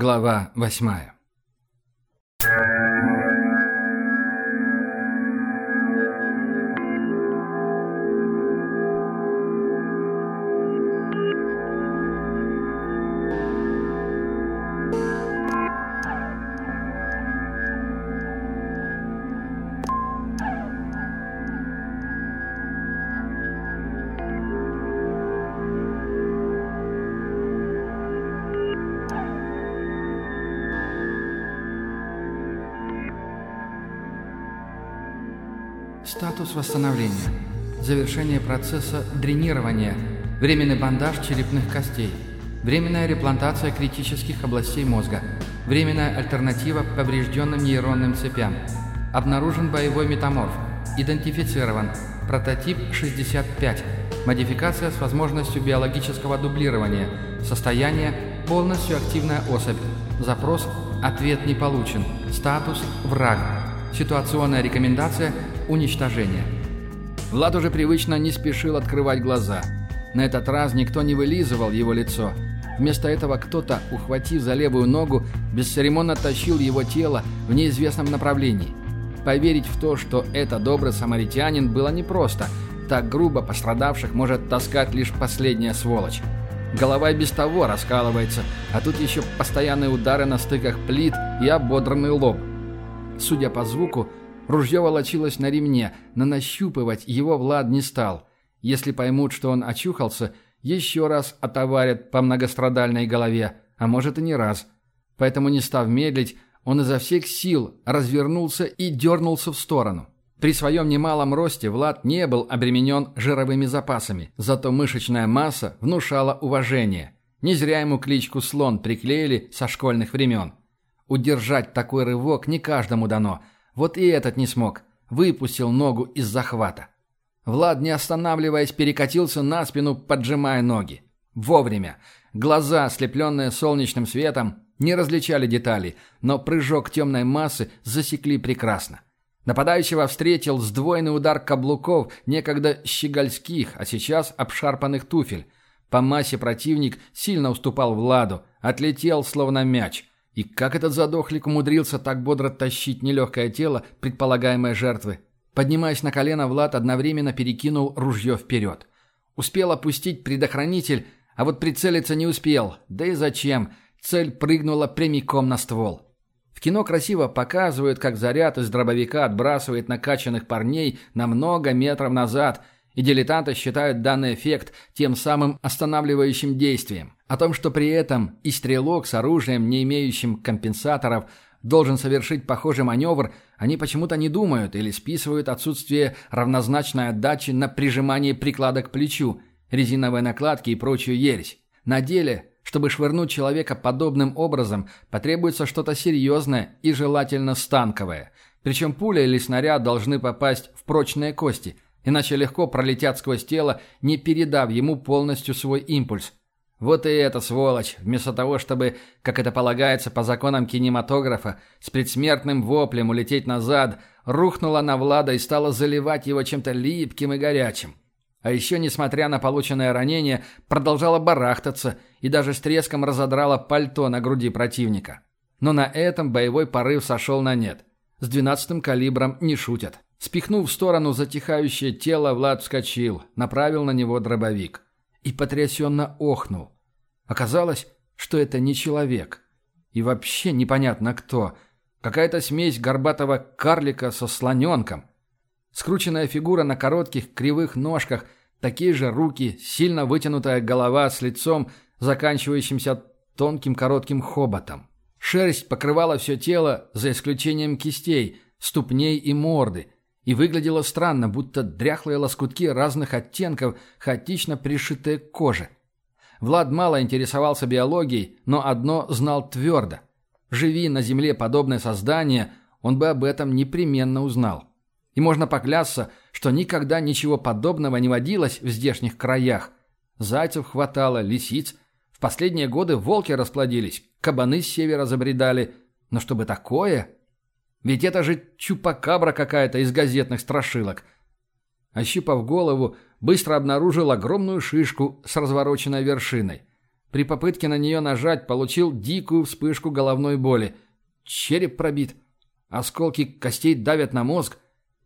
Глава восьмая. Статус восстановления. Завершение процесса дренирования. Временный бандаж черепных костей. Временная реплантация критических областей мозга. Временная альтернатива поврежденным нейронным цепям. Обнаружен боевой метаморф. Идентифицирован. Прототип 65. Модификация с возможностью биологического дублирования. Состояние – полностью активная особь. Запрос – ответ не получен. Статус – враг. Ситуационная рекомендация – уничтожения. Влад уже привычно не спешил открывать глаза. На этот раз никто не вылизывал его лицо. Вместо этого кто-то, ухватив за левую ногу, бесцеремонно тащил его тело в неизвестном направлении. Поверить в то, что это добрый самаритянин, было непросто. Так грубо пострадавших может таскать лишь последняя сволочь. Голова и без того раскалывается, а тут еще постоянные удары на стыках плит и ободранный лоб. Судя по звуку, Ружье волочилось на ремне, но нащупывать его Влад не стал. Если поймут, что он очухался, еще раз отоварят по многострадальной голове, а может и не раз. Поэтому, не став медлить, он изо всех сил развернулся и дернулся в сторону. При своем немалом росте Влад не был обременен жировыми запасами, зато мышечная масса внушала уважение. Не зря ему кличку «Слон» приклеили со школьных времен. Удержать такой рывок не каждому дано – вот и этот не смог. Выпустил ногу из захвата. Влад, не останавливаясь, перекатился на спину, поджимая ноги. Вовремя. Глаза, ослепленные солнечным светом, не различали деталей, но прыжок темной массы засекли прекрасно. Нападающего встретил сдвоенный удар каблуков, некогда щегольских, а сейчас обшарпанных туфель. По массе противник сильно уступал Владу, отлетел словно мяч. И как этот задохлик умудрился так бодро тащить нелегкое тело предполагаемой жертвы? Поднимаясь на колено, Влад одновременно перекинул ружье вперед. Успел опустить предохранитель, а вот прицелиться не успел. Да и зачем? Цель прыгнула прямиком на ствол. В кино красиво показывают, как заряд из дробовика отбрасывает накачанных парней на много метров назад – и дилетанты считают данный эффект тем самым останавливающим действием. О том, что при этом и стрелок с оружием, не имеющим компенсаторов, должен совершить похожий маневр, они почему-то не думают или списывают отсутствие равнозначной отдачи на прижимание приклада к плечу, резиновой накладки и прочую ересь. На деле, чтобы швырнуть человека подобным образом, потребуется что-то серьезное и желательно станковое. Причем пуля или снаряд должны попасть в прочные кости – иначе легко пролетят сквозь тело, не передав ему полностью свой импульс. Вот и эта сволочь, вместо того, чтобы, как это полагается по законам кинематографа, с предсмертным воплем улететь назад, рухнула на Влада и стала заливать его чем-то липким и горячим. А еще, несмотря на полученное ранение, продолжала барахтаться и даже с треском разодрала пальто на груди противника. Но на этом боевой порыв сошел на нет. С двенадцатым калибром не шутят. Спихнув в сторону затихающее тело, Влад вскочил, направил на него дробовик. И потрясенно охнул. Оказалось, что это не человек. И вообще непонятно кто. Какая-то смесь горбатого карлика со слоненком. Скрученная фигура на коротких кривых ножках, такие же руки, сильно вытянутая голова с лицом, заканчивающимся тонким коротким хоботом. Шерсть покрывала все тело, за исключением кистей, ступней и морды – и выглядело странно, будто дряхлые лоскутки разных оттенков, хаотично пришитые к коже. Влад мало интересовался биологией, но одно знал твердо. Живи на Земле подобное создание, он бы об этом непременно узнал. И можно поклясться, что никогда ничего подобного не водилось в здешних краях. Зайцев хватало, лисиц. В последние годы волки расплодились, кабаны с севера забредали. Но чтобы такое... Ведь это же чупакабра какая-то из газетных страшилок. Ощупав голову, быстро обнаружил огромную шишку с развороченной вершиной. При попытке на нее нажать получил дикую вспышку головной боли. Череп пробит. Осколки костей давят на мозг.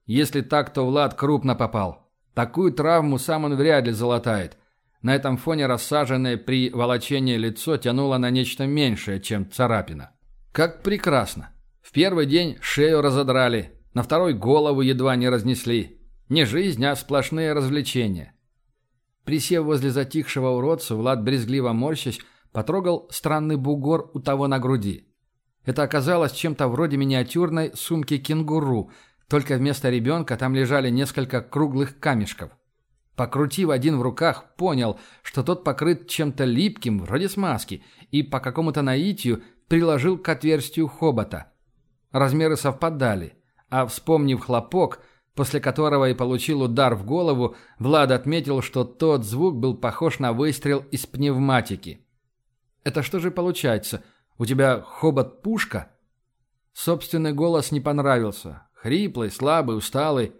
Если так, то Влад крупно попал. Такую травму сам он вряд ли залатает. На этом фоне рассаженное при волочении лицо тянуло на нечто меньшее, чем царапина. Как прекрасно. В первый день шею разодрали, на второй голову едва не разнесли. Не жизнь, а сплошные развлечения. Присев возле затихшего уродца, Влад, брезгливо морщась, потрогал странный бугор у того на груди. Это оказалось чем-то вроде миниатюрной сумки кенгуру, только вместо ребенка там лежали несколько круглых камешков. Покрутив один в руках, понял, что тот покрыт чем-то липким, вроде смазки, и по какому-то наитию приложил к отверстию хобота. Размеры совпадали, а вспомнив хлопок – после которого и получил удар в голову, Влад отметил, что тот звук был похож на выстрел из пневматики. «Это что же получается? У тебя хобот-пушка?» Собственный голос не понравился. Хриплый, слабый, усталый.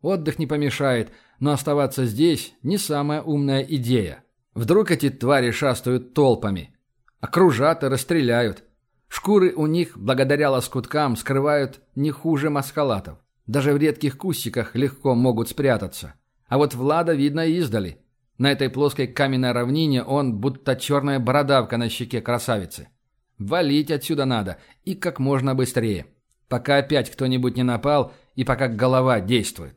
Отдых не помешает, но оставаться здесь – не самая умная идея. Вдруг эти твари шастают толпами. Окружат и расстреляют. Шкуры у них, благодаря лоскуткам, скрывают не хуже маскалатов. Даже в редких кустиках легко могут спрятаться. А вот Влада видно издали. На этой плоской каменной равнине он будто черная бородавка на щеке красавицы. Валить отсюда надо, и как можно быстрее. Пока опять кто-нибудь не напал, и пока голова действует.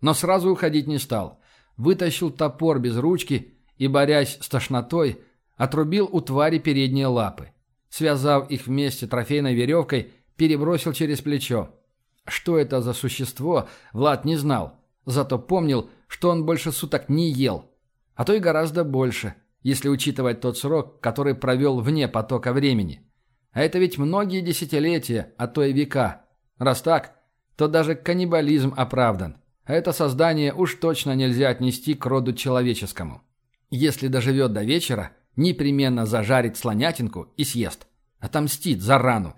Но сразу уходить не стал. Вытащил топор без ручки и, борясь с тошнотой, отрубил у твари передние лапы. Связав их вместе трофейной веревкой, перебросил через плечо. Что это за существо, Влад не знал. Зато помнил, что он больше суток не ел. А то и гораздо больше, если учитывать тот срок, который провел вне потока времени. А это ведь многие десятилетия, а то и века. Раз так, то даже каннибализм оправдан. А это создание уж точно нельзя отнести к роду человеческому. Если доживет до вечера, непременно зажарит слонятинку и съест. Отомстит за рану.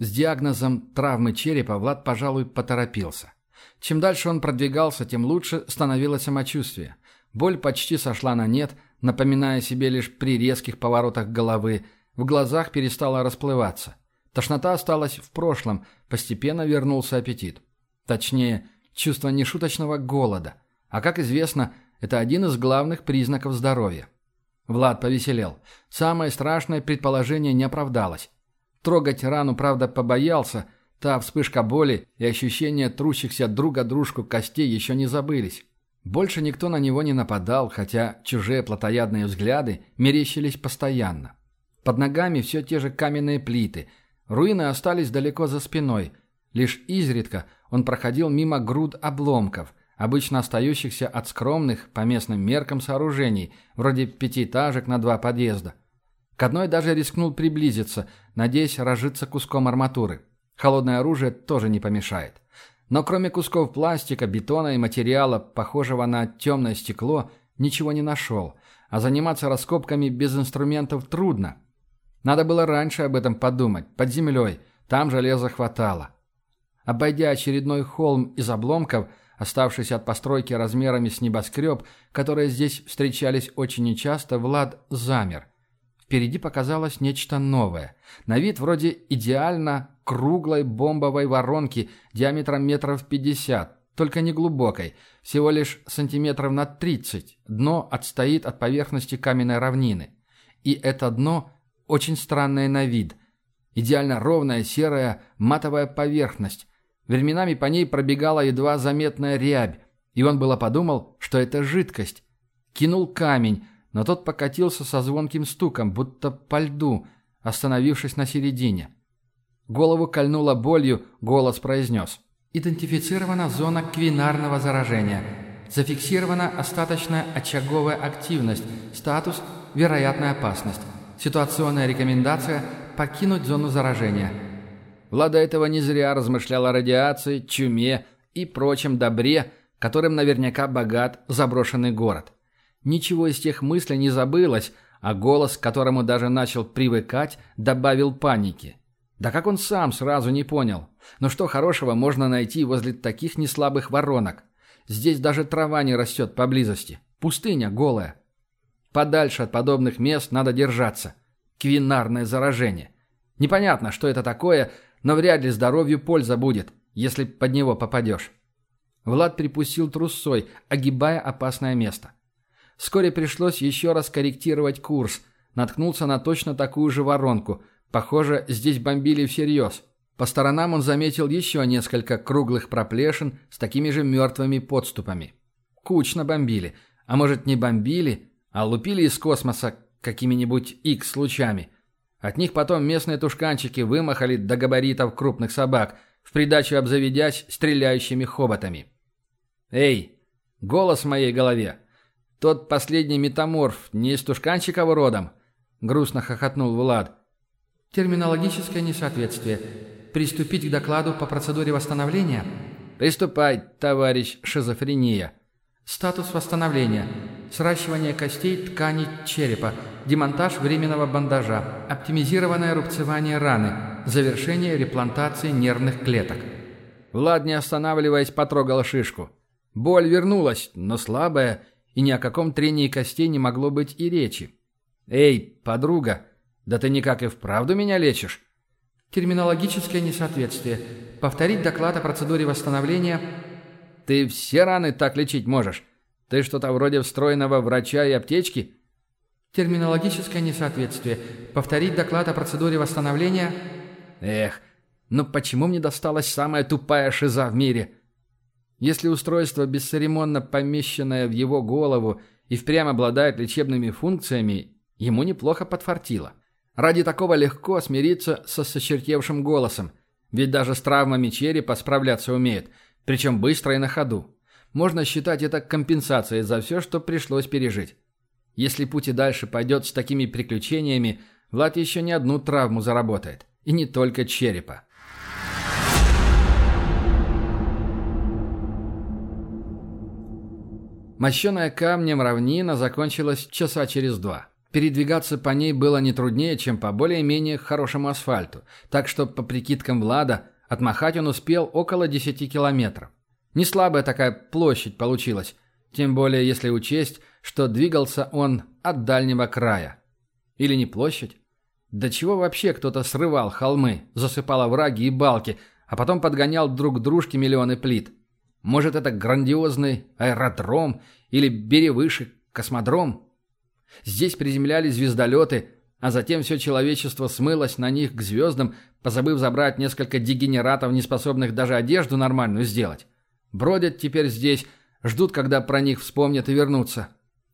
С диагнозом травмы черепа Влад, пожалуй, поторопился. Чем дальше он продвигался, тем лучше становилось самочувствие. Боль почти сошла на нет, напоминая себе лишь при резких поворотах головы. В глазах перестала расплываться. Тошнота осталась в прошлом, постепенно вернулся аппетит. Точнее, чувство нешуточного голода. А как известно, это один из главных признаков здоровья. Влад повеселел. Самое страшное предположение не оправдалось. Трогать рану, правда, побоялся. Та вспышка боли и ощущение трущихся друг о дружку костей еще не забылись. Больше никто на него не нападал, хотя чужие плотоядные взгляды мерещились постоянно. Под ногами все те же каменные плиты. Руины остались далеко за спиной. Лишь изредка он проходил мимо груд обломков, обычно остающихся от скромных, по местным меркам, сооружений, вроде пятиэтажек на два подъезда. К одной даже рискнул приблизиться, надеясь разжиться куском арматуры. Холодное оружие тоже не помешает. Но кроме кусков пластика, бетона и материала, похожего на темное стекло, ничего не нашел. А заниматься раскопками без инструментов трудно. Надо было раньше об этом подумать, под землей. Там железа хватало. Обойдя очередной холм из обломков, оставшийся от постройки размерами с небоскреб, которые здесь встречались очень нечасто, Влад замер – Впереди показалось нечто новое. На вид вроде идеально круглой бомбовой воронки диаметром метров 50, только не глубокой, всего лишь сантиметров на 30. Дно отстоит от поверхности каменной равнины. И это дно очень странное на вид. Идеально ровная серая матовая поверхность. Временами по ней пробегала едва заметная рябь, и он было подумал, что это жидкость. Кинул камень, но тот покатился со звонким стуком, будто по льду, остановившись на середине. Голову кольнуло болью, голос произнес. «Идентифицирована зона квинарного заражения. Зафиксирована остаточная очаговая активность. Статус – вероятная опасность. Ситуационная рекомендация – покинуть зону заражения». Влада этого не зря размышлял о радиации, чуме и прочем добре, которым наверняка богат заброшенный город. Ничего из тех мыслей не забылось, а голос, к которому даже начал привыкать, добавил паники. Да как он сам сразу не понял. Но что хорошего можно найти возле таких неслабых воронок? Здесь даже трава не растет поблизости. Пустыня голая. Подальше от подобных мест надо держаться. Квинарное заражение. Непонятно, что это такое, но вряд ли здоровью польза будет, если под него попадешь. Влад припустил трусой, огибая опасное место. Вскоре пришлось еще раз корректировать курс. Наткнулся на точно такую же воронку. Похоже, здесь бомбили всерьез. По сторонам он заметил еще несколько круглых проплешин с такими же мертвыми подступами. Кучно бомбили. А может, не бомбили, а лупили из космоса какими-нибудь X-лучами. От них потом местные тушканчики вымахали до габаритов крупных собак, в придачу обзаведясь стреляющими хоботами. «Эй, голос в моей голове! Тот последний метаморф не из тушканчикова родом?» Грустно хохотнул Влад. «Терминологическое несоответствие. Приступить к докладу по процедуре восстановления?» «Приступай, товарищ шизофрения». «Статус восстановления. Сращивание костей тканей черепа. Демонтаж временного бандажа. Оптимизированное рубцевание раны. Завершение реплантации нервных клеток». Влад, не останавливаясь, потрогал шишку. Боль вернулась, но слабая, и ни о каком трении костей не могло быть и речи. «Эй, подруга, да ты никак и вправду меня лечишь?» «Терминологическое несоответствие. Повторить доклад о процедуре восстановления...» «Ты все раны так лечить можешь? Ты что-то вроде встроенного врача и аптечки?» «Терминологическое несоответствие. Повторить доклад о процедуре восстановления...» «Эх, ну почему мне досталась самая тупая шиза в мире?» Если устройство, бесцеремонно помещенное в его голову, и впрямь обладает лечебными функциями, ему неплохо подфартило. Ради такого легко смириться со сочертевшим голосом, ведь даже с травмами черепа справляться умеет, причем быстро и на ходу. Можно считать это компенсацией за все, что пришлось пережить. Если путь и дальше пойдет с такими приключениями, Влад еще не одну травму заработает. И не только черепа. Мощеная камнем равнина закончилась часа через два. Передвигаться по ней было не труднее, чем по более-менее хорошему асфальту, так что, по прикидкам Влада, отмахать он успел около 10 километров. Не слабая такая площадь получилась, тем более если учесть, что двигался он от дальнего края. Или не площадь? До чего вообще кто-то срывал холмы, засыпал овраги и балки, а потом подгонял друг к дружке миллионы плит? Может, это грандиозный аэродром или беревыши, космодром? Здесь приземлялись звездолеты, а затем все человечество смылось на них к звездам, позабыв забрать несколько дегенератов, не способных даже одежду нормальную сделать. Бродят теперь здесь, ждут, когда про них вспомнят и вернутся.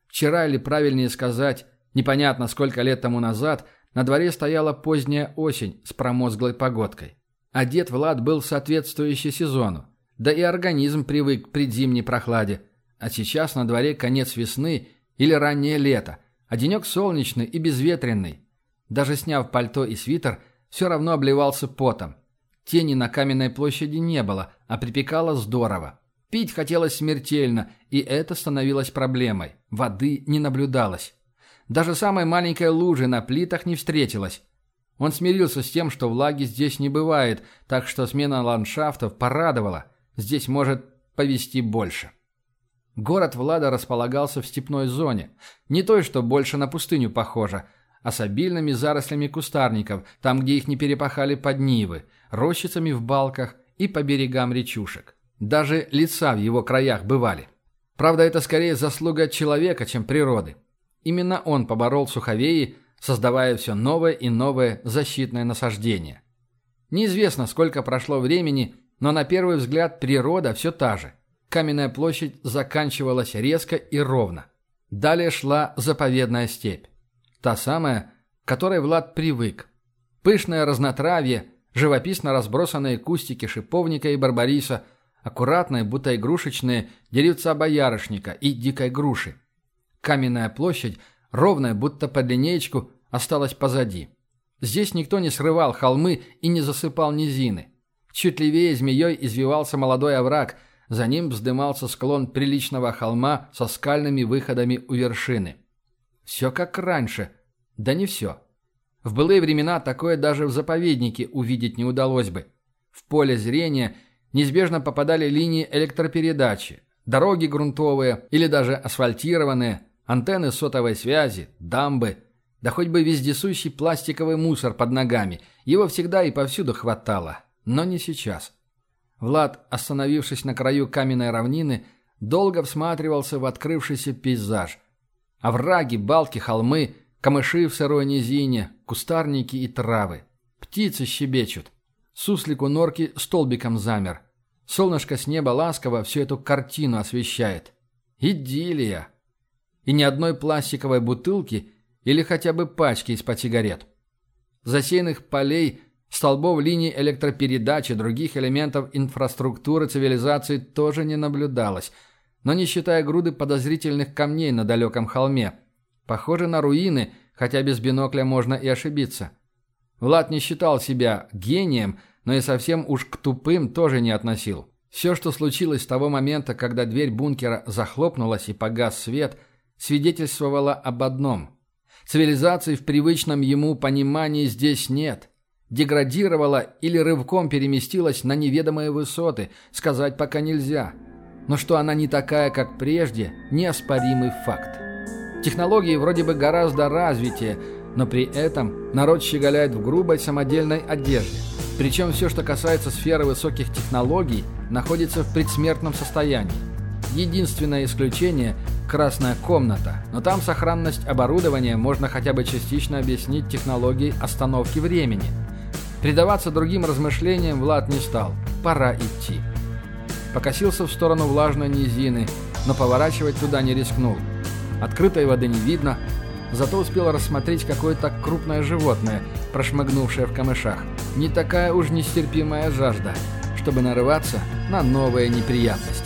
Вчера, или правильнее сказать, непонятно сколько лет тому назад, на дворе стояла поздняя осень с промозглой погодкой. Одет Влад был соответствующий сезону. Да и организм привык к предзимней прохладе. А сейчас на дворе конец весны или раннее лето, а денек солнечный и безветренный. Даже сняв пальто и свитер, все равно обливался потом. Тени на каменной площади не было, а припекало здорово. Пить хотелось смертельно, и это становилось проблемой. Воды не наблюдалось. Даже самой маленькой лужи на плитах не встретилось. Он смирился с тем, что влаги здесь не бывает, так что смена ландшафтов порадовала – Здесь может повести больше. Город Влада располагался в степной зоне. Не той, что больше на пустыню похоже, а с обильными зарослями кустарников, там, где их не перепахали поднивы, рощицами в балках и по берегам речушек. Даже лица в его краях бывали. Правда, это скорее заслуга человека, чем природы. Именно он поборол суховеи, создавая все новое и новое защитное насаждение. Неизвестно, сколько прошло времени, но на первый взгляд природа все та же. Каменная площадь заканчивалась резко и ровно. Далее шла заповедная степь. Та самая, к которой Влад привык. Пышное разнотравье, живописно разбросанные кустики шиповника и барбариса, аккуратные, будто игрушечные, деревца боярышника и дикой груши. Каменная площадь, ровная, будто по линеечку, осталась позади. Здесь никто не срывал холмы и не засыпал низины. Чуть левее змеей извивался молодой овраг, за ним вздымался склон приличного холма со скальными выходами у вершины. Все как раньше. Да не все. В былые времена такое даже в заповеднике увидеть не удалось бы. В поле зрения неизбежно попадали линии электропередачи, Дороги грунтовые или даже асфальтированные, антенны сотовой связи, дамбы, да хоть бы вездесущий пластиковый мусор под ногами. Его всегда и повсюду хватало. Но не сейчас. Влад, остановившись на краю каменной равнины, долго всматривался в открывшийся пейзаж. Овраги, балки, холмы, камыши в сырой низине, кустарники и травы. Птицы щебечут. Суслик у норки столбиком замер. Солнышко с неба ласково всю эту картину освещает. Идиллия! И ни одной пластиковой бутылки или хотя бы пачки из-под сигарет. Засеянных полей, столбов линий электропередач и других элементов инфраструктуры цивилизации тоже не наблюдалось, но не считая груды подозрительных камней на далеком холме. Похоже на руины, хотя без бинокля можно и ошибиться. Влад не считал себя гением – но и совсем уж к тупым тоже не относил. Все, что случилось с того момента, когда дверь бункера захлопнулась и погас свет, свидетельствовало об одном. Цивилизации в привычном ему понимании здесь нет. Деградировала или рывком переместилась на неведомые высоты, сказать пока нельзя. Но что она не такая, как прежде, неоспоримый факт. Технологии вроде бы гораздо развитее, но при этом народ щеголяет в грубой самодельной одежде. Причем все, что касается сферы высоких технологий, находится в предсмертном состоянии. Единственное исключение – красная комната, но там сохранность оборудования можно хотя бы частично объяснить технологией остановки времени. Предаваться другим размышлениям Влад не стал. Пора идти. Покосился в сторону влажной низины, но поворачивать туда не рискнул. Открытой воды не видно, зато успел рассмотреть какое-то крупное животное, прошмыгнувшее в камышах. Не такая уж нестерпимая жажда, чтобы нарываться на новые неприятности.